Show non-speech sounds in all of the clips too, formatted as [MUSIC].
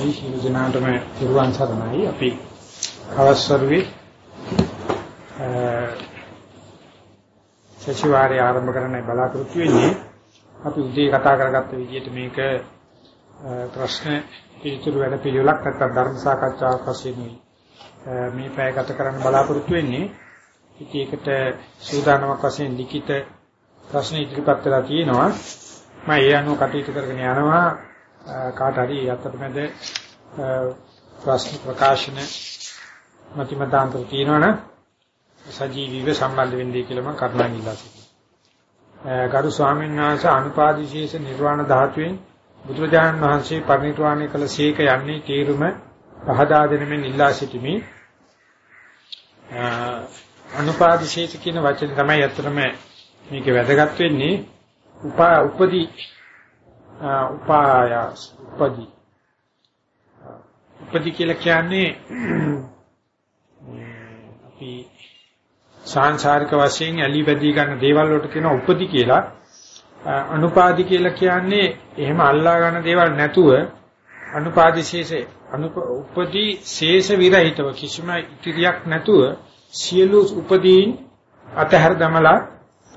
අවසරයි සියලු දෙනාටම පුරුවන් සරණයි. අපි අවස්වරුවේ සතිವಾರය ආරම්භ කරන්නයි බලාපොරොත්තු වෙන්නේ. අපි උදේ කතා කරගත්ත විදිහට මේක ප්‍රශ්න පිළිතුරු වැඩ පිළිවෙලක් නැත්නම් ධර්ම සාකච්ඡාවක් වශයෙන් මේ පැය ගත කරන්න බලාපොරොත්තු වෙන්නේ. ඉතින් ඒකට සූදානමක් වශයෙන් ලිඛිත ප්‍රශ්න ඉදිරිපත් කරලා තියෙනවා. මම ඒ අනුව කටයුතු කරගෙන යනවා. කාට හරි අතරමැද ප්‍රශ්න ප්‍රකාශන මතිමතාන්තර තියෙනවනම් සජීවීව සම්බන්ධ වෙන්නේ කියලා මම කරුණාවෙන් ඉල්ලා සිටිනවා. ගරු ස්වාමීන් වහන්සේ අනුපාදිශේෂ නිර්වාණ ධාතුවෙන් බුදුරජාණන් වහන්සේ පරිනිර්වාණය කළ සීක යන්නේ තීරුම පහදා දෙනමින් ඉල්ලා සිටිමි. අනුපාදිශේෂ කියන වචනේ තමයි අත්‍තරම මේක වැදගත් වෙන්නේ. උපා උපදී උපායස් උපදී. උපදී කියලා කියන්නේ අපි සාංශාරික වශයෙන් ඇලි බැදී ගන්න දේවල් වලට කියන උපදී කියලා. අනුපාදි කියලා කියන්නේ එහෙම අල්ලා ගන්න දේවල් නැතුව අනුපාදිශේෂේ අනුප උපදී ශේෂ විරහිතව කිසිම ඉතිරියක් නැතුව සියලු උපදීන් අතහැර දමලා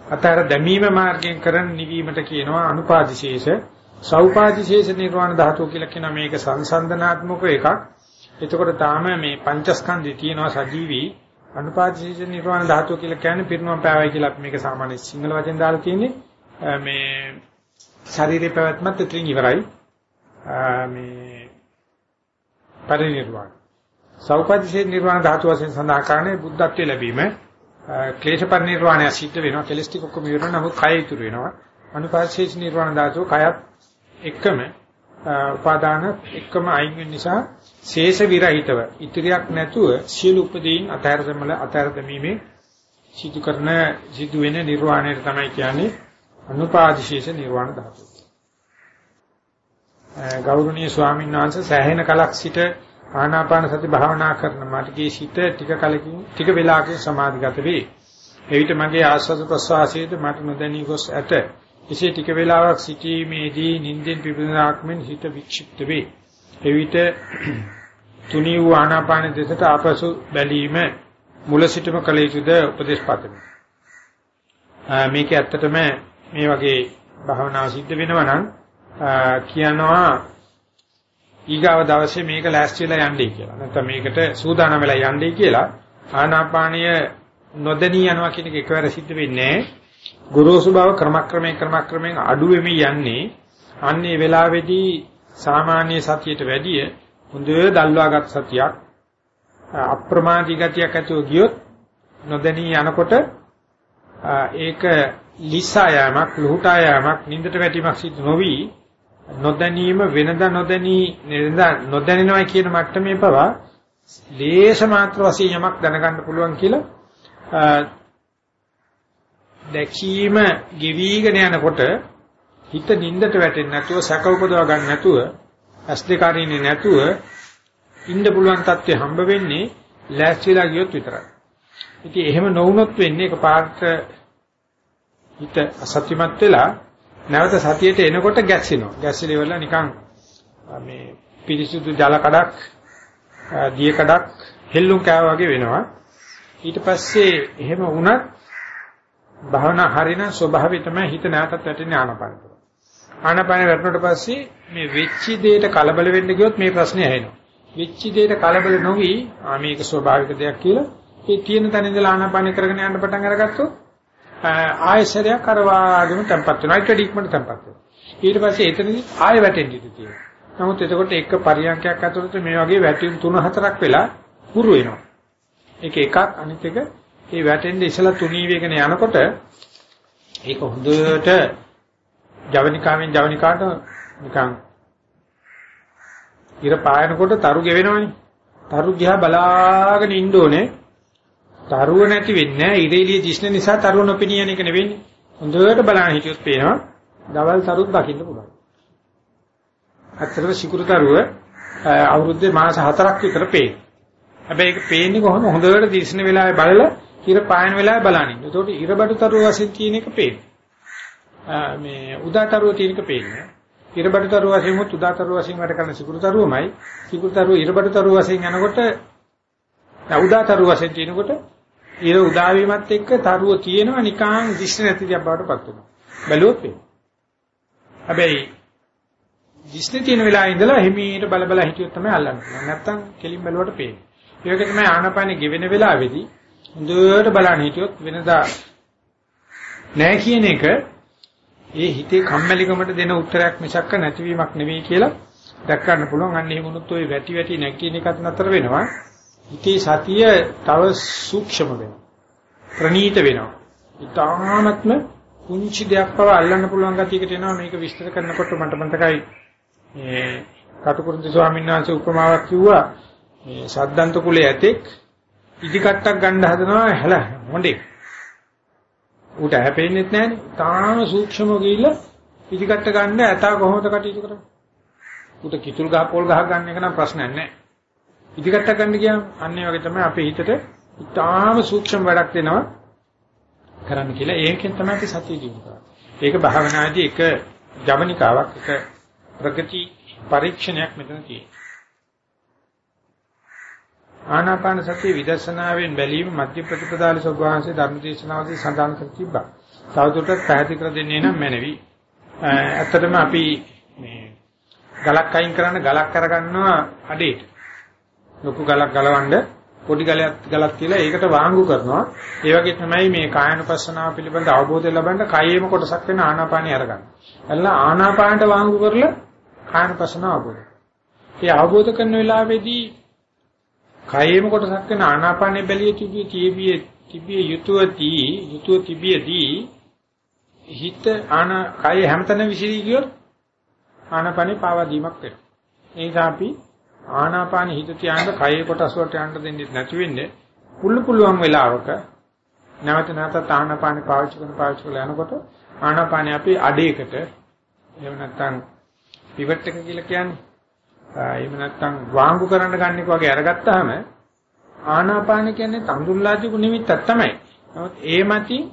අතහැර දැමීම මාර්ගයෙන් කරන නිවීමට කියනවා අනුපාදිශේෂ සෞපාදිශේෂ නිර්වාණ ධාතුව කියලා කියන මේක සංසන්දනාත්මක එකක්. එතකොට තාම මේ පංචස්කන්ධය තියෙනවා සජීවී අනුපාදිශේෂ නිර්වාණ ධාතුව කියලා කියන්නේ පිරිනොම් පෑවයි කියලා අපි මේක සාමාන්‍ය සිංහල වචෙන් දාලා තියෙන්නේ. මේ ශරීරේ පැවැත්මත් එතනින් ඉවරයි. මේ පරිනිර්වාණ. සෞපාදිශේෂ නිර්වාණ ධාතුව වශයෙන් සඳහන් කරන්නේ බුද්ධත්වයේ ලැබීම. ක්ලේශ පරිනිර්වාණය සිද්ධ වෙනවා. කෙලස් ටික ඔක්කොම ඉවර වෙනවා. නමුත් කය ඉතුරු වෙනවා. අනුපාදිශේෂ නිර්වාණ ධාතුව කයත් එකම උපාදාන එකම අයින් වෙන නිසා ශේෂ විරහිතව ඉතිරියක් නැතුව සියලු උපදීන් අතහැර දෙමල අතහැර දෙමීමේ සිදු කරන සිදු වෙන නිර්වාණයට තමයි කියන්නේ අනුපාදිශේෂ නිර්වාණ ධාතුව. ගෞරවනීය ස්වාමීන් වහන්සේ සෑහෙන කලක් සිට ආනාපාන සති භාවනා කරන මාටගේ සිට ටික කලකින් ටික වෙලාවකින් සමාධිගත වේ. එවිට මගේ ආස්වාද ප්‍රසවාසයේද මට නොදැනී ගොස් ඇත. එසේ ටික වේලාවක් සිටීමේදී නිින්දෙන් පිපෙනාක් මෙන් හිත වික්ෂිප්ත වේ. එවිට [CLEARS THROAT] තුනී වූ ආනාපාන දෙසට ආපසු බැලීම මුල සිටම කළ යුතුද උපදේශ පාතමි. මේක ඇත්තටම මේ වගේ භාවනාව සිද්ධ වෙනවා නම් කියනවා ඊගාව දවසේ මේක ලෑස්ති වෙලා යන්නයි කියලා. නැත්නම් මේකට සූදානම් වෙලා යන්නයි කියලා ආනාපානීය නොදැනී යනවා කියන එක එකවර සිද්ධ වෙන්නේ නැහැ. ගුරුසු බව ක්‍රමක්‍රමයෙන් ක්‍රමක්‍රමයෙන් අඩු වෙමින් යන්නේ. අන්නේ වෙලාවේදී සාමාන්‍ය සතියට වැඩිය හොඳ දල්වාගත් සතියක් අප්‍රමාදී ගතියක් ඇතුව ගියොත් නොදැනී යනකොට ඒක ලිසා යෑමක් ලුහුටා යෑමක් නින්දට වැටීමක් සිදු නොවි නොදැනීම වෙනදා නොදැනී වෙනදා නොදැනෙනවා කියන මට්ටමේ පවා ලේස මාත්‍ර වශයෙන් යමක් දැනගන්න පුළුවන් කියලා දැකීම ගෙවිගෙන යනකොට හිත නින්දට වැටෙන්නේ නැතුව සැක උපදව ගන්න නැතුව ඇස් දෙක අරින්නේ නැතුව ඉන්න පුළුවන් තත්ත්වය හම්බ වෙන්නේ ලෑස්තිලා ගියොත් විතරයි. ඉතින් එහෙම නොවුනොත් වෙන්නේ එකපාරට හිත අසත්‍යමත් වෙලා නැවත සතියට එනකොට ගැස්සෙනවා. ගැස්සලි වල නිකන් මේ පිරිසුදු ජල කඩක් දිය කඩක් හෙල්ලුම් කෑවා වගේ වෙනවා. ඊට පස්සේ එහෙම වුණත් භාවනා හරින ස්වභාවය තමයි හිත නැවතත් වැටෙන්නේ ආනපන. ආනපන වැටුණට පස්සේ මේ වෙච්ච දෙයට කලබල වෙන්න ගියොත් මේ ප්‍රශ්නේ ඇහෙනවා. වෙච්ච දෙයට කලබල නොවි ආ මේක ස්වභාවික දෙයක් කියලා ඒ තියෙන තැන ඉඳලා ආනපන කරගෙන යන්න පටන් අරගත්තොත් ආයශරයක් අර වාගෙම tempat වෙනවා. ඒක ඩීක්මන්ට tempat වෙනවා. ඊට පස්සේ එතනදි ආය වැටෙන්න ඉඩ තියෙනවා. නමුත් එතකොට එක පරියන්කයක් ඇතුළත මේ වගේ වැටීම් තුන හතරක් වෙලා පුරු වෙනවා. ඒක එකක් අනිත් එක ඒ වැටෙන්නේ ඉසලා තුනී වේගන යනකොට ඒක හොඳට ජවනිකාවෙන් ජවනිකාට නිකන් ඉර පායනකොට තරු ගෙවෙනවනේ. තරු දිහා බලාගෙන ඉන්න ඕනේ. තරුව නැති වෙන්නේ නැහැ. ඉරේලිය දිස්න නිසා තරුව නොපෙනියන එක නෙවෙන්නේ. හොඳට බලන්න හිටියොත් පේනවා. දවල් තරුත් දකින්න පුළුවන්. ඇත්තටම සිකුරු තරුව අවුරුද්දේ මාස 4ක් විතර පේනවා. හැබැයි ඒක පේන්නේ කොහොමද? හොඳට දිස්න වෙලාවේ බලලා ඉර පායන වෙලාවේ බලනින්න. ඒකට ඉරබඩු තරුව වශයෙන් තියෙන එක පේනවා. මේ උදාතරුව තියෙන එක පේන්නේ. ඉරබඩතරු වශයෙන් උත් උදාතරු වශයෙන් වැඩ කරන සිකුරුතරුවමයි සිකුරුතරුව ඉරබඩතරු වශයෙන් යනකොට උදාතරු වශයෙන් තියෙනකොට ඉර උදා වීමත් එක්ක තරුව තියෙනවා නිකාන් දිෂ්ණ නැති දෙයක් බවට පත් වෙනවා බැලුවොත් හැබැයි දිෂ්ණ තියෙන වෙලාවේ ඉඳලා හිමීට බල බල හිටියොත් තමයි අල්ලන්න පුළුවන් නැත්තම් කෙලින් බැලුවට පේන්නේ ඒ වගේ තමයි ආනපානෙ ගෙවෙන වෙලාවේදී හොඳට බලන්න හිටියොත් වෙනදා නෑ කියන එක ඒ හිතේ කම්මැලිකමට දෙන උත්තරයක් මිසක්ක නැතිවීමක් නෙවෙයි කියලා දැක් ගන්න පුළුවන්. අන්න එහෙමනොත් ওই වැටි වැටි නැගිටින එකත් නතර වෙනවා. හිතේ සතිය තව සූක්ෂම වෙනවා. ප්‍රනීත වෙනවා. ඊටාත්ම කුංචි දෙයක් බව අල්ලන්න පුළුවන් ගතියකට එනවා මේක විස්තර කරනකොට මට මතකයි මේ කටුකුරුන්දි ස්වාමීන් වහන්සේ උපමාවක් කිව්වා මේ සද්දන්ත කුලයේ ඇතෙක් ඉදි කට්ටක් ගන්න හදනවා හැල මොණ්ඩේ ඌට හැපෙන්නේ නැහනේ. තාම සූක්ෂමව ගිහිල්ලා පිටිකට ගන්න ඇතා කොහොමද කටයුතු කරන්නේ? ඌට කිතුල් ගහ පොල් ගහ ගන්න එක නම් ප්‍රශ්නයක් නැහැ. පිටිකට ගන්න ගියාම අන්න ඒ වගේ තමයි අපේ හිතට තාම සූක්ෂම වැඩක් දෙනවා කරන්න කියලා. ඒකෙන් තමයි අපි සතිය දිනු ඒක භාවනාදී එක ජවනිකාවක් එක ප්‍රගති පරීක්ෂණයක් මෙතන තියෙනවා. ආනාපාන සතිය විදර්ශනාවෙන් බැලීම මධ්‍ය ප්‍රතිපදාල සෝභාංශයේ ධර්මදේශනාවදී සඳහන් කර තිබ්බා. තවදුරටත් පැහැදිලි කර දෙන්නේ නම් මැනවි. ඇත්තටම අපි මේ ගලක් අයින් කරන්න ගලක් අරගන්නවා අඩේට. ලොකු ගලක් ගලවන්න පොඩි ගලයක් ගලක් කියලා ඒකට වාංගු කරනවා. ඒ වගේ තමයි මේ කායනුපස්සනාව පිළිබඳ අවබෝධය ලබන්න කයෙම කොටසක් වෙන ආනාපානිය අරගන්න. එළලා ආනාපානට වාංගු කරලා කායනුපස්සනාව අවබෝධ. ඒ අවබෝධ කරන වෙලාවේදී කයෙම කොටසක් වෙන ආනාපානෙ බැලිය තිබිය තිබිය තිබිය යුතුයදී යුතුය තිබියදී හිත ආන කය හැමතැනම විසිරී ගියොත් ආනාපානෙ පාවා දීමක් වෙනවා. ඒ නිසා අපි ආනාපානෙ හිත තියාගෙන කයේ කොටස් වලට යන්න දෙන්නේ නැති වෙන්නේ පුළු පුළුවන් වෙලාවක නැවත නැවත ආනාපානෙ පාවිච්චි කරන පාවිච්චි කරලා යනකොට ආනාපානෙ අපි අඩේකට එහෙම නැත්නම් පිවට් එක කියලා කියන්නේ එහෙම නැත්නම් වාංගු කරන්න ගන්න එක වගේ අරගත්තාම ආනාපාන කියන්නේ තඳුල්ලාදිකු නිමිත්තක් තමයි. නමුත් ඒ මතින්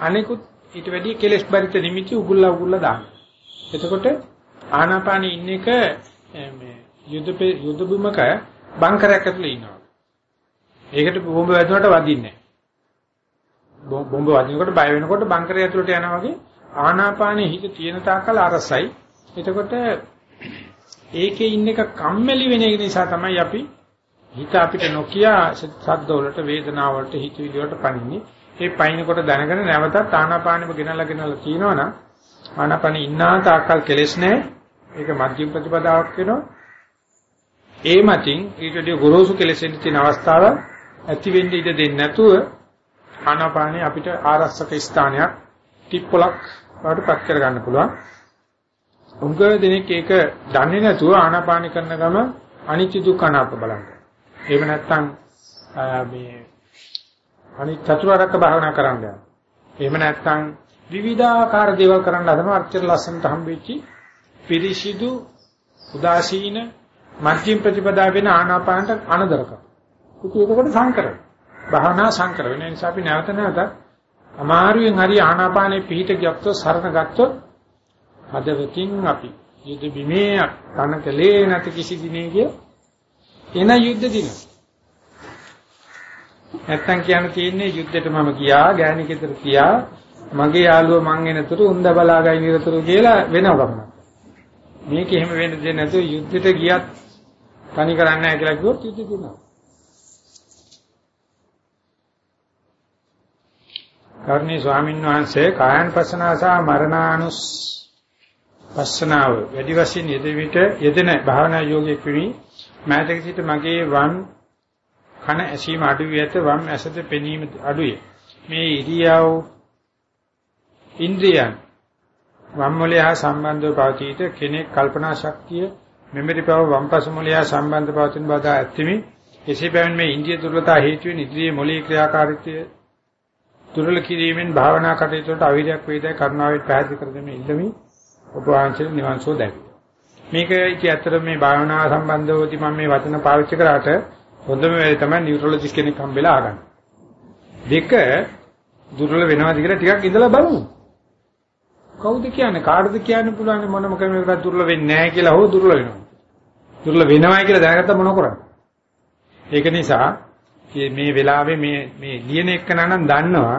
අනිකුත් ඊට වැඩිය කෙලස් බරිත නිමිති උගුල්ලා උගුල්ලා දාන්න. එතකොට ආනාපානෙ ඉන්න එක මේ යුද යුද බිමක බංකරයක් ඇතුලේ ඉන්නවා. ඒකට බෝම්බ වැදුනට වදින්නේ නැහැ. බෝම්බ වදිනකොට බය වෙනකොට බංකරය ඇතුලට යනවා වගේ ආනාපානෙ හිත තියෙන තාක්කල් අරසයි. එතකොට ඒකේ ඉන්න එක කම්මැලි වෙන එක නිසා තමයි අපි හිත අපිට නොකිය සද්ද වලට වේදනාව වලට හිතවිලි වලට පනින්නේ. ඒ පයින්කොට දැනගෙන නැවතත් ආනාපානෙම ගෙනල්ලා ගෙනල්ලා කියනවනම් ආනාපානෙ ඉන්නා තාක්කල් කෙලෙස් නැහැ. ඒක මධ්‍යම ප්‍රතිපදාවක් වෙනවා. ඒ මතින් ඊටදී ගොරෝසු කෙලෙසෙන් තියෙන අවස්ථාව ඇති වෙන්න ඉඩ දෙන්නේ නැතුව ආනාපානෙ අපිට ආරස්සක ස්ථානයක් ටිප්පලක් වලට පත් කර ගන්න පුළුවන්. උංග දෙනෙක් ඒක දන්නේ නැතුව ආනාපාන කරන ගම අනිත්‍ය දුක්ඛ අනාත්ම බලන්න. එහෙම නැත්නම් මේ අනිත් චතුරාර්යක භාවනා කරන්න යනවා. එහෙම නැත්නම් විවිධාකාර දේවල් කරන්න හදනවා අච්චර ලස්සනට හම්බෙච්චි පිරිසිදු උදාසීන මධ්‍යම ප්‍රතිපදා වෙන ආනාපානට අනදරක. ඉතින් ඒකකොට සංකරන. භාවනා සංකර වෙන නිසා අපි නැවත නැවත අමාරුවෙන් හරි ආනාපානේ පිහිට ගත්තොත් සරණ ගත්තොත් හදවතින් අපි යුද බිමේ තනකලේ නැති කිසි දිනේක එන යුද්ධ දින. නැත්තම් කියන්න තියෙන්නේ යුද්ධෙට මම ගියා, ගෑණි කෙතර ගියා, මගේ යාළුව මං එනතුරු උන්ද බලාගයි නිරතුරු කියලා වෙනව ගමන. මේක එහෙම වෙන්න දෙන්නේ නැතුව යුද්ධෙට ගියත් තනි කරන්නේ නැහැ කියලා කිව්වොත් යුද්ධ දිනවා. කර්ණී ස්වාමීන් වහන්සේ කායන් පසනාව සහ මරණානුස් පස්සනාව වැඩි වශයෙන් යෙදෙවිට යෙදෙන භාවනා යෝගයේ පිරි මෑතක සිට මගේ වම් කන ඇසීම අඩු වී ඇත වම් ඇසද පෙනීම අඩුය මේ ඉරියව් ඉන්ද්‍රියන් වම් මොලේ හා සම්බන්ධව පවතීත කෙනෙක් කල්පනා ශක්තිය මෙමෙරි පව වම්පස මොලේ හා සම්බන්ධ පවතින බව ඇත්තෙමි එසේ බැවින් මේ ඉන්ද්‍රිය දුර්වලතා හේතුවෙන් ඉන්ද්‍රිය මොලේ ක්‍රියාකාරීත්වය දුර්වල කිරීමෙන් භාවනා කටයුතු වලට අවිරයක් වේදයි කරුණාවෙන් පැහැදිලි කර දෙමින් ඉල්ලමි. ඔබ වහන්සේ නිවන්සෝ දැක්කේ. මේක ඉති ඇත්තට මේ භාවනාව සම්බන්ධවදී මම මේ වචන පාවිච්චි කරාට හොඳම වෙලේ තමයි නියුරොලොජිස්ට් කෙනෙක් හම්බෙලා ආගන්න. දෙක දුර්වල වෙනවාද කියලා ටිකක් ඉඳලා බලමු. කවුද කියන්නේ කාටද කියන්න පුළුවන් මොනම කෙනෙකුට දුර්ල වෙන්නේ නැහැ කියලා හෝ දුර්ල වෙනවා. දුර්ල වෙනවයි කියලා දැනගත්ත මොන කරන්නේ? ඒක නිසා මේ වෙලාවේ මේ මේ ලියන එක නනම් දන්නවා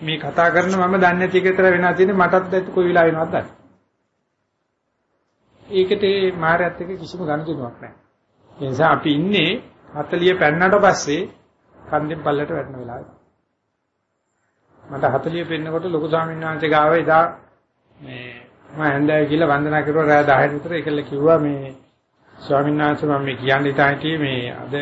මේ කතා කරන මම දන්නේ නැති එක විතර වෙනා තියෙන්නේ මටත් දැක්ක කොයි වෙලාවෙ වෙනවද දන්නේ. ඒකට ඒ මායත් එක්ක කිසිම ගනුදෙනුවක් නැහැ. ඒ නිසා අපි ඉන්නේ 40 පෙන්නට පස්සේ කන්දෙන් පල්ලට වැටෙන වෙලාවේ. මට 40 පෙන්නකොට ලොකු ස්වාමීන් වහන්සේ ගාව එදා මේ මම හන්දෑව කියලා වන්දනා කරුවා රාය 10ට විතර ඒකල කිව්වා මේ ස්වාමීන් වහන්සේ මම මේ කියන්නේ තායිටි මේ අද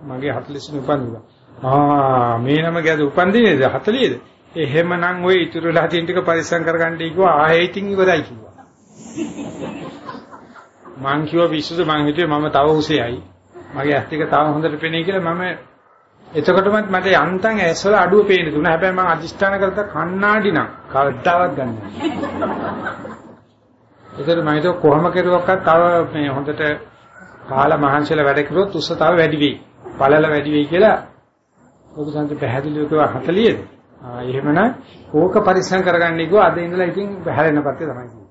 මගේ 40 උපන්දිනවා. ආ මේ නම ගැද උපන්දිනේද 40ද? එහෙමනම් ওই ඉතුරු වෙලා තියෙන ටික පරිස්සම් කරගන්නයි කිව්වා ආයෙ ඉතින් ඉවරයි කිව්වා. මං කිව්වා විශ්වද මං හිතුවේ මම තව උසෙයි. මගේ ඇස් ටික තාම හොඳට පේනේ කියලා මම එතකොටමත් මට යන්තම් ඇස්වල අඩුව පේන්න දුන්නා. හැබැයි මම අදිෂ්ඨාන කරත කණ්ණාඩි නම් කවදාවත් ගන්න නැහැ. ඒතර මම හිතුවා කොහොම කෙරුවක්වත් තව මේ හොඳට කාලා මහන්සියලා වැඩ කළොත් උස්ස තව වැඩි වෙයි. පළල වැඩි වෙයි කියලා ඔබ සංජ පැහැදිලිව කිව්වා 40ද? ආ එහෙමනම් ඕක පරිස්සම් කරගන්න කිව්වා අද ඉඳලා ඉතින් බහැරෙන පැත්තේ තමයි කියන්නේ.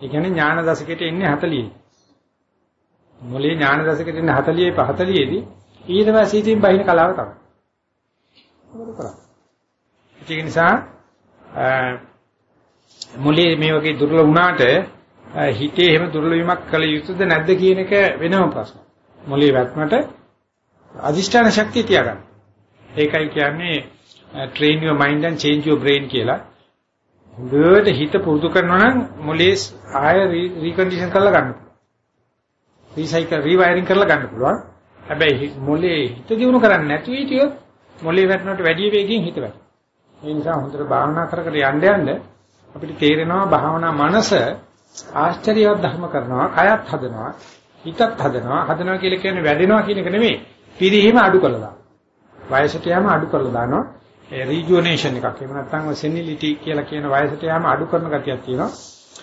ඒ කියන්නේ ඥාන දශකයට එන්නේ 40. මොලේ ඥාන දශකයට එන්නේ 40 40 දී ඊට පස්සේ ඉතින් බහින කලාව තමයි. මොකද කරන්නේ? ඒක නිසා මොලේ මේ වගේ දුර්වල වුණාට හිතේ එහෙම දුර්වල වීමක් කළ යුතුද නැද්ද කියන එක වෙනම ප්‍රශ්නයක්. මොලේ වැක්මට අදිෂ්ඨාන ශක්තිය තියාගන්න. ඒකයි කියන්නේ train your mind and change your brain කියලා. හොඳට හිත පුරුදු කරනවා නම් මොලේ ආය රීකන්ඩිෂන් කරලා ගන්න පුළුවන්. රීසයිකල් රීවයරින් කරලා ගන්න පුළුවන්. හැබැයි මොලේ හිත දියුණු කරන්නේ නැති විදියට මොලේ වැටෙනකොට වැඩි වේගයෙන් හිත වැටෙනවා. ඒ නිසා හොඳට භාවනා කර කර යන්න යන්න අපිට තේරෙනවා භාවනා මනස ආශ්චර්යවත් ධර්ම කරනවා, කයත් හදනවා, හිතත් හදනවා. හදනවා කියලා කියන්නේ වැඩෙනවා කියන එක නෙමෙයි. පිරිහීම අඩු කළා. වයසට යෑම අඩු කරලා දානවා. ඒ රිජුවනේෂන් එකක්. එහෙම නැත්නම් සෙනිලිටි කියලා කියන වයසට යෑම අඩු කරන ගතියක් තියෙනවා.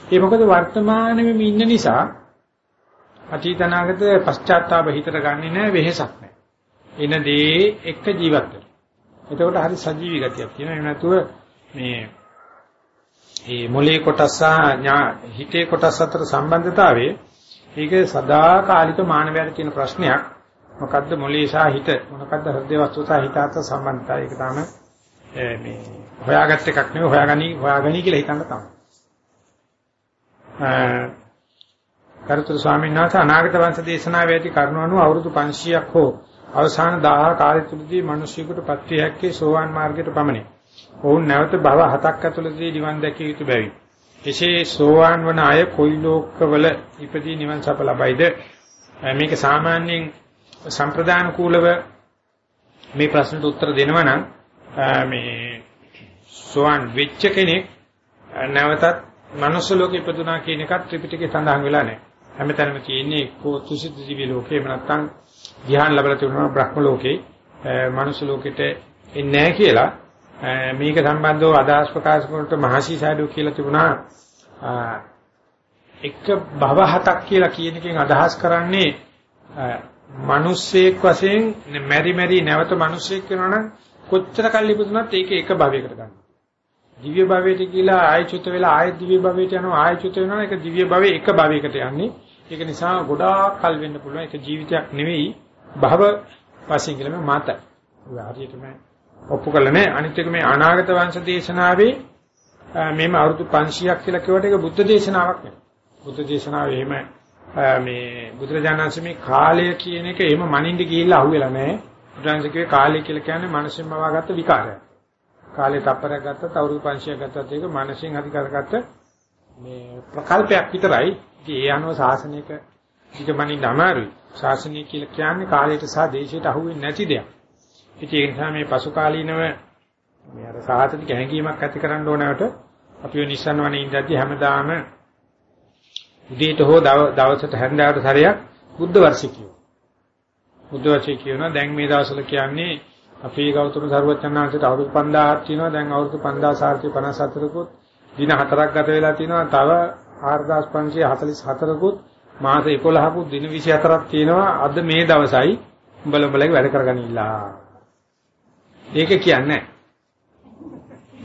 ඒ මොකද වර්තමානයේ මේ ඉන්න නිසා අතීත අනාගත පශ්චාත්තාප හිතට ගන්නෙ නෑ වෙහෙසක් නෑ. එන දේ එක ජීවත් වෙනවා. එතකොට හරි සජීවී ගතියක් තියෙනවා. එහෙම නැතුව මේ මේ මොලේ කොටස හිතේ කොටස අතර සම්බන්ධතාවයේ ඒක සදාකාලික මානවයාට තියෙන ප්‍රශ්නයක්. මොකද්ද මොලේ සහ හිත මොකද්ද හෘදේ වස්තු සහ හිත අතර සම්බන්ධතාවය ඒක තමයි මේ හොයාගත් එකක් නෙවෙයි හොයාගනි හොයාගනි කියලා හිතන්න තමයි. කරුතර ස්වාමීන් වහන්සේ අනාගත වංශ දේශනාවේ ඇති කරුණ අනුව අවුරුදු 500ක් හෝ අවසාන 1000 කාලය තුලදී මිනිසියෙකුට පත්‍රියක්කේ සෝවාන් මාර්ගයට පමණි. ඔවුන් නැවත භව හතක් ඇතුළතදී නිවන් දැකිය යුතු බැවි. එසේ සෝවාන් වන අය කොයි ලෝකවල ඉපදී නිවන් සප ලබයිද? මේක සාමාන්‍යයෙන් සම්ප්‍රදාන කූලව මේ ප්‍රශ්නට උත්තර දෙනවා නම් මේ සෝවාන් වෙච්ච කෙනෙක් නැවතත් මනුස්ස ලෝකෙ ඉපදුනා කියන එකත් ත්‍රිපිටකේ සඳහන් වෙලා නැහැ. හැමතැනම තියෙන්නේ කෝ තුසිත දිවි ලෝකේ එහෙම නැත්නම් ධ්‍යාන ලැබලා තිබුණා බ්‍රහ්ම ලෝකේ. මනුස්ස ලෝකෙට එන්නේ නැහැ කියලා. මේක සම්බන්ධව අදහස් ප්‍රකාශ කරනකොට මහසි සාඩු කියලා තිබුණා. එක භව හතක් කියලා කියන එකෙන් අදහස් කරන්නේ මිනිස්සෙක් වශයෙන් මෙරි මෙරි නැවත මිනිස්සෙක් වෙනවනම් කොච්චර කල් ඉපදුනත් ඒක එක භවයකට ගන්නවා. දිව්‍ය භවයට කියලා ආයචුත වෙලා ආය දිව්‍ය භවයට යනවා ආයචුත වෙනවා ඒක දිව්‍ය භවයේ එක භවයකට යන්නේ. ඒක නිසා ගොඩාක් කල් වෙන්න පුළුවන් ඒක ජීවිතයක් නෙවෙයි භව වශයෙන් කියලා මම මාතයි. හරියටම ඔප්පු කළ නැහැ. අනිත් එක මේ අනාගත වංශ දේශනාවේ මේම අවුරුදු 500ක් කියලා කියවට ඒක බුද්ධ දේශනාවක් නෙවෙයි. බුද්ධ දේශනාවේ එහෙම මේ බුදුරජාණන් මේ කාලය කියන එක එහෙම මනින්න ගිහිල්ලා අහුවෙලා නැහැ. බුදුරජාණන් කාලය කියලා කියන්නේ මානසිකව මවාගත්ත විකාරයක්. කාලේ තප්පරයක් ගත්තත් අවුරුදු 500ක් ගත්තත් ඒක මානසිකව හරි කරගත්ත මේ ප්‍රකල්පයක් විතරයි. ඉතින් ඒ අනුව ශාසනික ඊටමණින් අමාරුයි. ශාසනය කියලා කියන්නේ කාලයට සහ දේශයට අහුවෙන්නේ නැති දෙයක්. ඉතින් ඒ නිසා මේ පසු කාලීනව මේ අර සාහතික හැඟීමක් ඇති කරන්න ඕනවට අපි නිසන් වනේ ඉඳද්දි හැමදාම උදේට හෝ දවසට හැන්දෑවට සැරයක් බුද්ධ වර්ෂික කියනවා. බුද්ධ වර්ෂික කියනවා දැන් මේ දවස්වල කියන්නේ අපේ ගෞතම සර්වචන්නාංශයට අවුරුදු 5000ක් තියෙනවා දැන් අවුරුදු 5454කුත් දින 4ක් ගත වෙලා තියෙනවා තව 4544කුත් මාස 11කුත් දින 24ක් තියෙනවා අද මේ දවසයි උඹල උඹලගේ වැඩ කරගනින්නලා ඒක කියන්නේ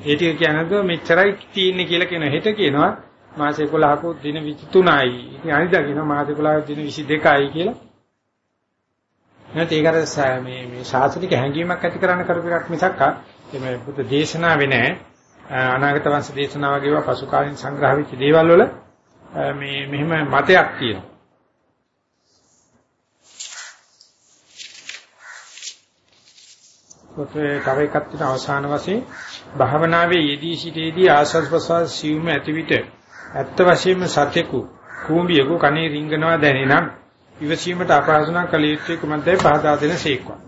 ඒ ටික කියනකොට මෙච්චරයි තියෙන්නේ කියලා කියන හෙට කියනවා මාස 11ක දින 23යි. ඉතින් අනිදා කියනවා මාස 11ක දින 22යි කියලා. නැත්නම් ඒකට මේ මේ ශාස්ත්‍රික හැඟීමක් ඇති කරන්න කරපු එකක් මිසක් මේ බුද්ධ දේශනාවේ නෑ. අනාගත වංශ දේශනා වගේ ඒවා පසු කාලින් සංග්‍රහ වෙච්ච දේවල් වල මේ මෙහෙම මතයක් තියෙනවා. පොතේ තව එකක් තියෙන අවසාන වශයෙන් භාවනාවේ යෙදී සිටේදී ආස්වාද ප්‍රසවාස සිවුම ඇති විට ඇත්ත වශයෙන්ම සත්‍යකු කූඹියකු කනේ රිංගනවා දැනෙනම් විවසීමට අපහසුනා කළ යුත්තේ කුමක්දයි පහදා දෙන සීක්වා.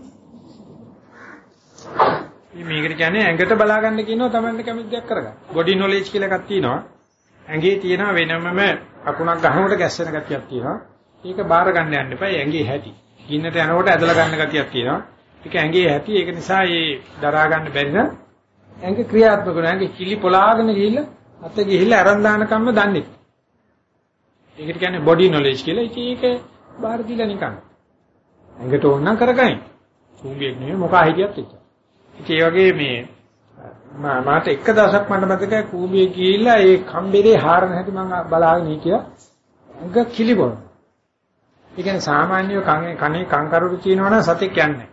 මේකට කියන්නේ ඇඟට බලාගන්න කියනවා Tamanne කැමති දෙයක් කරගන්න. බොඩි නොලෙජ් කියලා එකක් තියෙනවා. ඇඟේ තියෙන වෙනමම අකුණක් ගහනකොට ගැස්සෙන ගතියක් තියෙනවා. ඒක බාර ගන්න යන්න එපා. ඇඟේ හැටි. ගින්නට යනකොට ඇදලා ගන්න ගතියක් තියෙනවා. ඒක ඇඟේ ඇති ඒක නිසා ඒ දරා ගන්න බැරි නම් ඇඟ ක්‍රියාත්මක වෙනවා ඇඟ කිලි පොලාගෙන ගිහිල්ලා අත ගිහිල්ලා අරන් දානකම්ම දන්නේ. ඒකට කියන්නේ බොඩි නොලෙජ් කියලා. ඉතින් ඒක බාර දීලා නිකන්. ඇඟට ඕන නම් කරගනින්. කුඹියක් නෙමෙයි මොකා හිටියත් එච්ච. ඉතින් ඒ වගේ මේ මාට එක දවසක් මට මතකයි කුඹිය ගිහිල්ලා ඒ කම්බරේ හාරන හැටි මම බලාගෙන හිටියා. ඇඟ කිලි බොන. ඒ කියන්නේ සාමාන්‍ය කනේ කනේ කංකරුරු කියනවනම් සතෙක් යන්නේ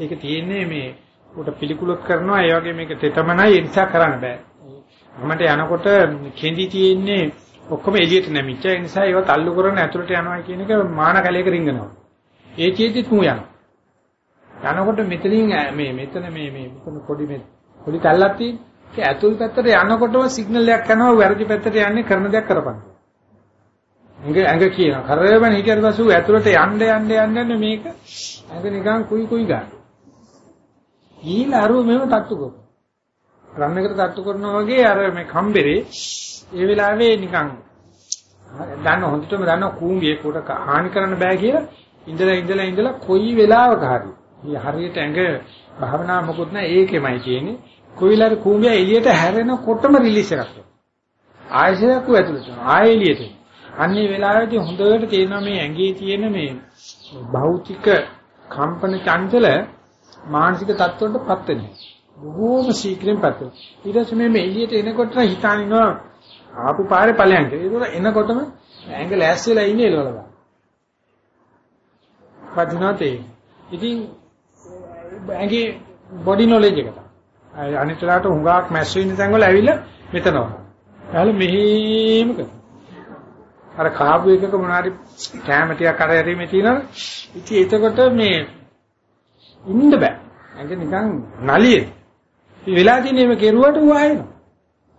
ඒක තියෙන්නේ මේ උට පිළිකුලක් කරනවා ඒ වගේ මේක තෙතමනයි ඒ නිසා කරන්න බෑ. මමට යනකොට කෙඳි තියෙන්නේ ඔක්කොම එළියට නැමිච්ච ඒ නිසා ඒව තල්ලු කරන ඇතුළට යනවා කියන එක මාන කැලයක රිංගනවා. ඒ චේතිත් මු යනවා. යනකොට මෙතනින් මේ මෙතන මේ මේ මෙතන පොඩි මේ පොඩි තල්ලක් තියෙන්නේ. ඒ ඇතුල් පැත්තට යනකොටම සිග්නල් එකක් යනවා වැරදි පැත්තට යන්නේ කරන දෙයක් කරපන්. ඇඟ ඇඟ කියනවා. කරේම හිටියට පස්සෙ ඇතුළට යන්න යන්න යන්න මේක ඇඟ නිකන් කුයි කුයි ගන්න. ඊළ අරුව මෙව තට්ටු කරනවා. රන් එකට තට්ටු කරනවා වගේ අර මේ කම්බරේ ඒ වෙලාවේ නිකන් දන්න හොඳටම දන්න කූඹියේ කොට හානි කරන්න බෑ කියලා ඉඳලා ඉඳලා ඉඳලා කොයි වෙලාවක හරි. මේ හරියට ඇඟ භාවනා මොකුත් නැහැ ඒකෙමයි කියන්නේ. කොයිලාර කූඹිය එළියට හැරෙනකොටම රිලීස් එකක්. ආයෙසයක් ඇතුළට. ආයෙ එළියට. අන්නේ වෙලාවේදී හොඳට තේරෙනවා මේ ඇඟේ තියෙන මේ භෞතික කම්පන චංචල මානසික තත්ත්වවලටපත් වෙනවා. බොහෝම ශීක්‍රයෙන් පත් වෙනවා. ඊට පස්සේ මේ එළියට එනකොට හිතානිනවා ආපු පාරේ ඵලයන් කියලා. ඒක එනකොටම ඇඟ ලෑස් වෙලා ඉන්නේ එළවල ගන්න. පදිනාතේ. ඉතින් ඇඟේ බොඩි නොලෙජ් එක තමයි. අනිත්ලාට හුඟක් මැස් වෙන තැන් වල ඇවිල්ලා මෙතනවා. එහල මෙහෙම කරනවා. අර කාපු එකක මොනාරි කැම ටිකක් අර යරීමේ තියෙනවා. ඉතින් එතකොට මේ ඉන්න බෑ. ඇඟ නිකන් නලියේ. ඉතින් වෙලා තියෙන්නේ මේ කෙරුවට ඌ ආයෙනවා.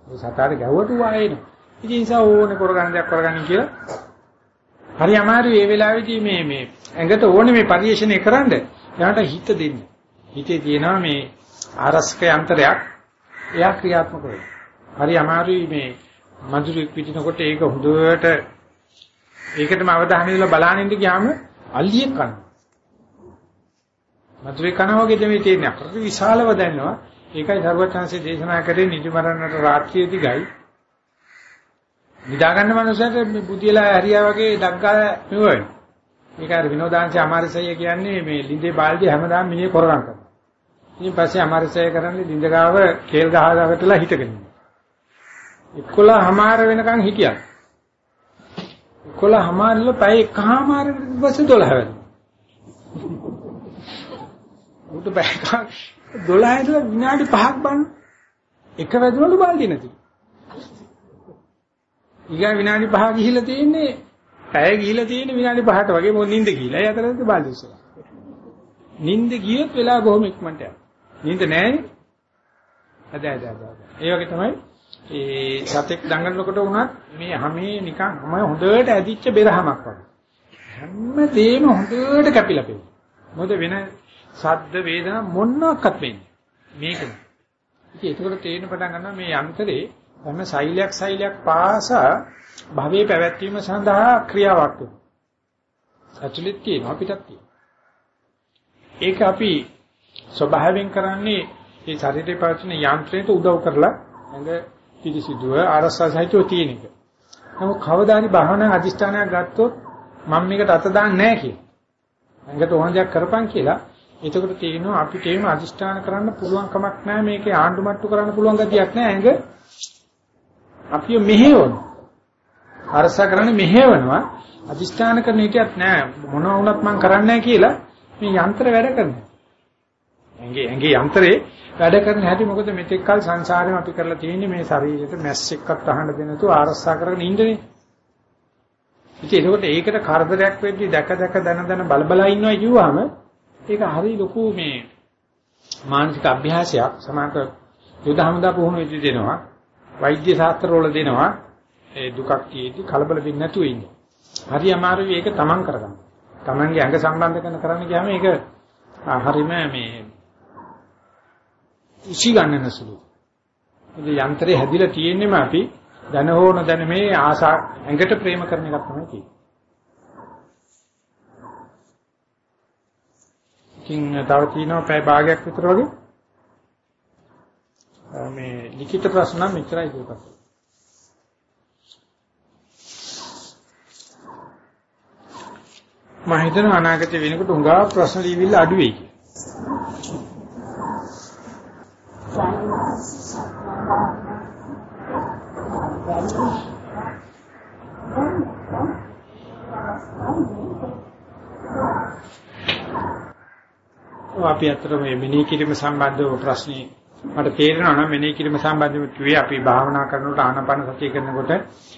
ඒ සතාට ගැව්වට ඌ ආයෙනවා. ඉතින් ඒ නිසා ඕනේ කරගන්න දෙයක් කරගන්න කියලා. හරි අමාරුයි මේ වෙලාවේදී මේ මේ ඇඟට ඕනේ මේ පරිශ්‍රණය කරන්න. එයාට හිත දෙන්න. හිතේ තියෙනවා මේ ආරස්ක යන්ත්‍රයක්. එයා ක්‍රියාත්මක වෙනවා. හරි අමාරුයි මේ මధుරෙක් පිටිනකොට ඒක හොඳට ඒකටම අවධානය යොමු බලන්න ඉඳ ගියාම අල්ලියෙක් කනවා. මధుරේ කනවා වගේ දෙමේ තියෙන අපිට විශාලව දැනනවා. ඒකයි සර්වචන්සේ දේශනා කරේ නිදිමරන්නට රාත්‍රියේදී ගයි. නිදා ගන්න මනුස්සයට මේ බුදියලා හරියා වගේ ඩග්ගා මෙවයි. ඒක අර විනෝදාංශ අමාරසය කියන්නේ මේ ලිඳේ බාල්දිය හැමදාම මිනිහ කොරගම් කරනවා. ඊට පස්සේ අමාරසය කරන්නේ ලිඳ ගාව කේල් ගහවටලා හිටගෙන. 11 වෙනකන් හිටියා. 11 හමාරල පැය එකමාරකට පස්සේ 12 වෙනවා. උට පැය 12 ඉඳලා විනාඩි 5ක් බලන්න. එක වැදුනලු බාල්දිය නැති. ඊගා විනාඩි 5 ගිහිල්ලා තියෙන්නේ පැය ගිහිල්ලා තියෙන්නේ විනාඩි 5ට වගේ මොකද නිින්ද ගිහිල්ලා. ඒ අතරේ බාල්දිය ඉස්සලා. නිින්ද ගියොත් වෙලා බොහොම ඉක්මනට යනවා. නිින්ද නැහැ. අද අද අද. ඒ වගේ තමයි ඒ සතෙක් දඟලනකොට වුණත් මේ හැමේ නිකන් හැම හොඳට ඇදිච්ච බෙරහමක් වගේ. හැමදේම හොඳට කැපිලා පෙන්නන. මොකද වෙන සද්ද වේදනා මොනක්වත් වෙන්නේ. මේකම. ඉතින් ඒකවල තේරෙන පටන් ගන්නවා මේ යන්ත්‍රේ හැම සෛලයක් සෛලයක් පාසා භවයේ පැවැත්වීම සඳහා ක්‍රියාවක් වෙනවා. ඇතුළෙත් තියෙනවා පිටත් තියෙනවා. ඒක අපි ස්වභාවයෙන් කරන්නේ මේ ශරීරේ පවතින යන්ත්‍රයට උදව් කරලා ඇඟ පිළිසිදුව ආරස්සා සහිතව තියෙන එක. නමුත් කවදා හරි භාවනා අදිෂ්ඨානයක් ගත්තොත් මම මේකට අත දාන්නේ නැහැ කියලා. ඇඟට ඕන දෙයක් කරපන් කියලා එතකොට තියෙනවා අපිට එහෙම අදිෂ්ඨාන කරන්න පුළුවන් කමක් නැහැ මේකේ ආණ්ඩු මට්ටු කරන්න පුළුවන් ගතියක් නැහැ. ඇඟ අපිය මෙහෙවන. අරස කරන්නේ මෙහෙවනවා. අදිෂ්ඨාන කරන හිටියත් නැහැ. මොනවා වුණත් මම කරන්නේ නැහැ කියලා මේ යන්ත්‍ර වැඩ කරනවා. ඇඟේ ඇඟේ යන්ත්‍රේ වැඩ කරන හැටි මොකද මෙතෙක් කල සංසාරේම අපි කරලා තියෙන්නේ මේ ශරීරයට මැස් එක්කත් අහන්න දෙ නැතුව ආරස්සා කරගෙන ඉන්නනේ. ඉතින් ඒකට ඒකට කරදරයක් වෙද්දි දැක දැක දන දන බල බල ඉන්නවා කිව්වහම ඒක හරි ලොකු මේ මානසික අභ්‍යාසයක් සමානක යුද හමුදා පුහුණු වෙදි දෙනවා වෛද්‍ය ශාස්ත්‍ර වල දෙනවා ඒ දුකක් තියෙද්දි කලබල වෙන්නේ නැතුව ඉන්න. හරි අමාරුයි ඒක තමන් කරගන්න. තමන්ගේ අංග සම්බන්ධ කරන කරන්න ගියාම ඒක හරිම මේ ඉසි ගන්නන සුළු. ඒ යන්ත්‍රය හැදිලා තියෙන්නේම අපි දැන හෝන දැන මේ ආසා ඇඟට ප්‍රේම කරන එකක් තමයි තියෙන්නේ. ඉතින් තව තියෙනවා පැය භාගයක් විතර වගේ. මේ ලිඛිත ප්‍රශ්න නම් මෙච්චරයි දුකක්. මම හිතනවා අනාගතේ වෙනකොට උඟා ප්‍රශ්න ලියවිල්ල අඩු වෙයි කියලා. අපි අතර මේ මෙනෙහි කිරීම සම්බන්ධව ප්‍රශ්නේ මට තේරෙනවා නම් මෙනෙහි කිරීම සම්බන්ධව කිව්වේ අපි භාවනා කරනකොට ආනපන සතිය කරනකොට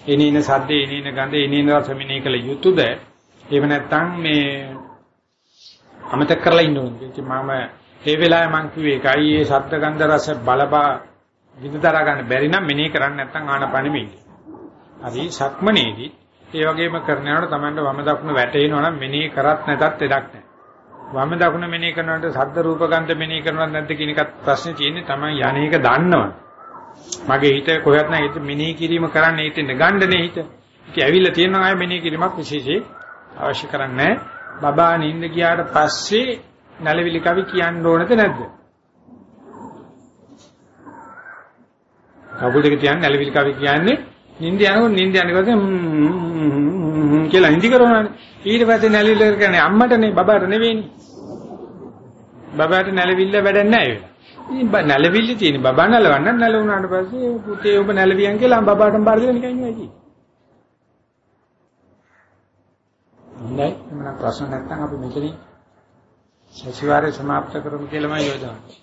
එනින සද්දේ එනින ගඳ එනින රස මෙනෙහි කළ යුතුයද එහෙම නැත්නම් මේ අමතක කරලා ඉන්න ඕනද? ඉතින් මම ඒ වෙලාවේ මං කිව්වේ ඒකයි ඒ සද්ද ගන්ධ රස බලපා විඳදරා ගන්න බැරි නම් මෙනෙහි කරන්නේ නැත්නම් ආනපන මෙයි. හරි සක්මනේදී ඒ වගේම කරනකොට Tamanට වම දකුණ වැටෙනවා නම් මෙනෙහි කරත් නැතත් එඩක් නැහැ. වම දකුණ මෙනෙහි කරනකොට සද්ද රූප ගන්ධ මෙනෙහි කරනවද නැද්ද කියන එකත් ප්‍රශ්නේ තියෙන්නේ තමයි යන්නේක දන්නවද මගේ හිත කොහෙවත් නැහැ. හිත මෙනෙහි කිරීම කරන්නේ හිතෙන් ගණ්ඩනේ හිත. ඉතින් ඇවිල්ලා තියෙනවා ආය මෙනෙහි කිරීමක් විශේෂයි අවශ්‍ය කරන්නේ බබා නිින්ද ගියාට පස්සේ නැලවිලි කවි කියන්න ඕනද නැද්ද? කවුද දෙක තියන්නේ නැලවිලි කවි කියන්නේ නිින්ද යනකොට නිින්ද යනකොට කියලා හින්දි කරනවානේ. ඊට පස්සේ නැලිවිල්ල කරන්නේ අම්මටනේ බබාට නෙවෙයිනේ. බබාට නැලවිල්ල වැඩක් නැහැ ඒක. නැලවිල්ල තියෙන බබා නැලවන්න නැල වුණාට පස්සේ පුතේ ඔබ නැලවියන් කියලා බබාටම බාර දෙලා නිකන් ඉන්නේ නැහැ මම ප්‍රශ්න නැත්තම් අපි මෙතන සතිವಾರය સમાપ્ત කරමු කියලා මම යෝජනා කරනවා.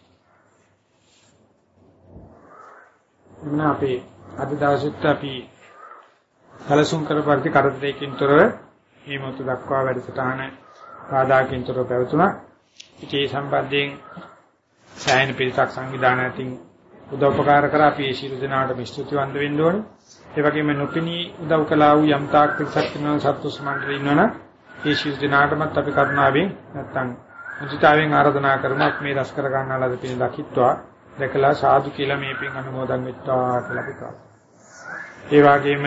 මම අපේ අද දවසෙත් අපි සැලසුම් කරපරිදි කරදරයකින් තොරව මේ මොහොත දක්වා වැඩසටහන පාදාකින් තොරව පැවතුණා. ඉතේ සම්බන්ධයෙන් සායන පිරිසක් සංවිධානයකින් උදව්පකාර කර අපි ඒ ශිරු දිනාට මිස්තුතිවන්ත වෙන්න ඕනේ. ඒ වගේම නොපිනී උදව් කළා වූ යම් තාක් පිරිසක් වෙන සත්තු සමන්ත්‍රය ඉන්නවනම් ඒ ශිරු දිනාටමත් අපි කරුණාවෙන් නැත්තම් මුදිතාවෙන් ආරාධනා කරමුක් මේ රස කර ගන්නාලාද පින දකිත්වා දැකලා සාදු කියලා මේ පින් අනුමෝදන් වෙත්වා කියලා අපි කරා. ඒ වගේම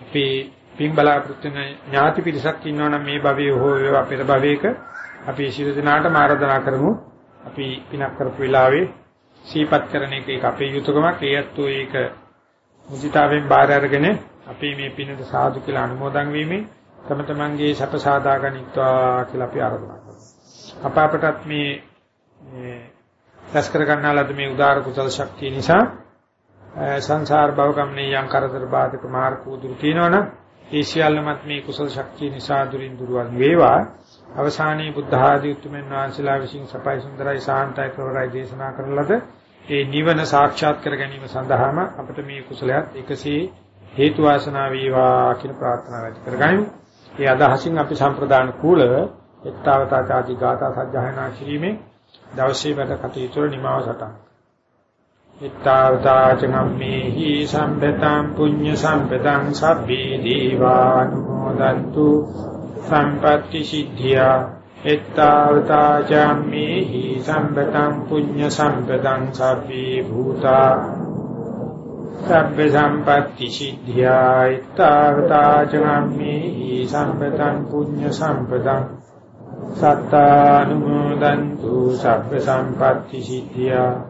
අපි පින් බලාපොරොත්තු වෙන ඥාති පිරිසක් ඉන්නවනම් මේ භවයේ හෝ වේවා පෙර භවයක අපි ශිරු දිනාටම ආරාධනා කරමු. අපි පිනක් කරපු වෙලාවේ සීපත් කරන එක ඒක අපේ යුතුයකමක්. ඒත් ඒක මුදිතාවෙන් බාර අරගෙන අපි මේ පිනට සාදු කියලා අනුමෝදන් වීමෙන් තම තමන්ගේ සැප සාදා ගනිත්වා කියලා අපි ආරාධනා කරමු. අප අපටත් මේ මේ රැස් කර ගන්නාලද මේ උදාර කුසල ශක්තිය නිසා සංසාර භව ගමනේ යම් කරදර බාධක මාර්ග උදුරු තිනවනම් ඒ සියල්ලමත් මේ කුසල ශක්තිය නිසා දුරින් දුරවන් වේවා අවසානයේ බුද්ධ ආදී උතුම්යන් වහන්සේලා විසින් සපයි සුන්දරයි සාන්තයි කරවරයි දේශනා කරන ලද ඒ නිවන සාක්ෂාත් කර ගැනීම සඳහාම අපිට මේ කුසලයක් එකසේ හේතු වාසනා වේවා කියන ප්‍රාර්ථනාව ඇති කරගනිමු. ඒ අදහසින් අපි සම්ප්‍රදාන කූලව එක්තාවතා ආදී ගාථා සජ්ජායනා කිරීමේ දවසේ වැඩ කටයුතු නිමාව සටහන්. එක්තාවතා චනම්මේහි සම්පතං පුඤ්ඤ සම්පතං සබ්බේ දීවානුමෝදන්තු සම්පatti සිද්ධියා එත්තාවතා චම්මේහි සම්පතං පුඤ්ඤ සම්පතං සබ්බේ භූතා සබ්බ සම්පatti සිද්ධියා එත්තාවතා චම්මේහි සම්පතං පුඤ්ඤ සම්පතං සත්තානුමෝදන්තු සබ්බ සම්පatti සිද්ධියා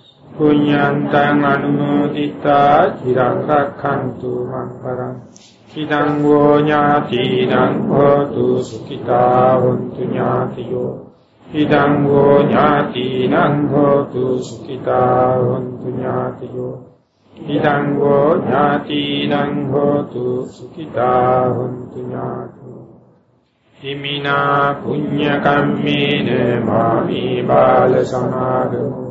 පුඤ්ඤන්තං අනුමෝදිතා චිරං රක්ඛන්තු මං පරං ඉදං වූ ඥාතිනං හෝතු සුඛිතා වന്തു ඥාතියෝ ඉදං වූ ඥාතිනං හෝතු සුඛිතා වന്തു ඥාතියෝ ඉදං වූ ඥාතිනං හෝතු සුඛිතා වന്തു ඥාතියෝ හිමිනා පුඤ්ඤ කම්මේන මාමි බාල සමාගමෝ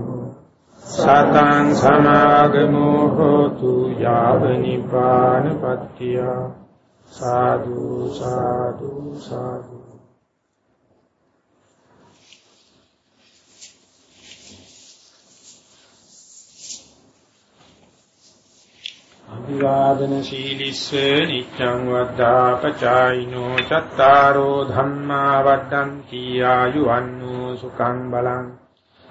සතං සමාගමෝ හෝතු යාව නිපානපත්තිය සාදු සාදු සාදු. අභිවාදන සීලිස්ස නිච්ඡං වද්දා පචායිනෝ චත්තාරෝ ධම්මා වද්දන්ති ආයුවන්නෝ සුඛං බලං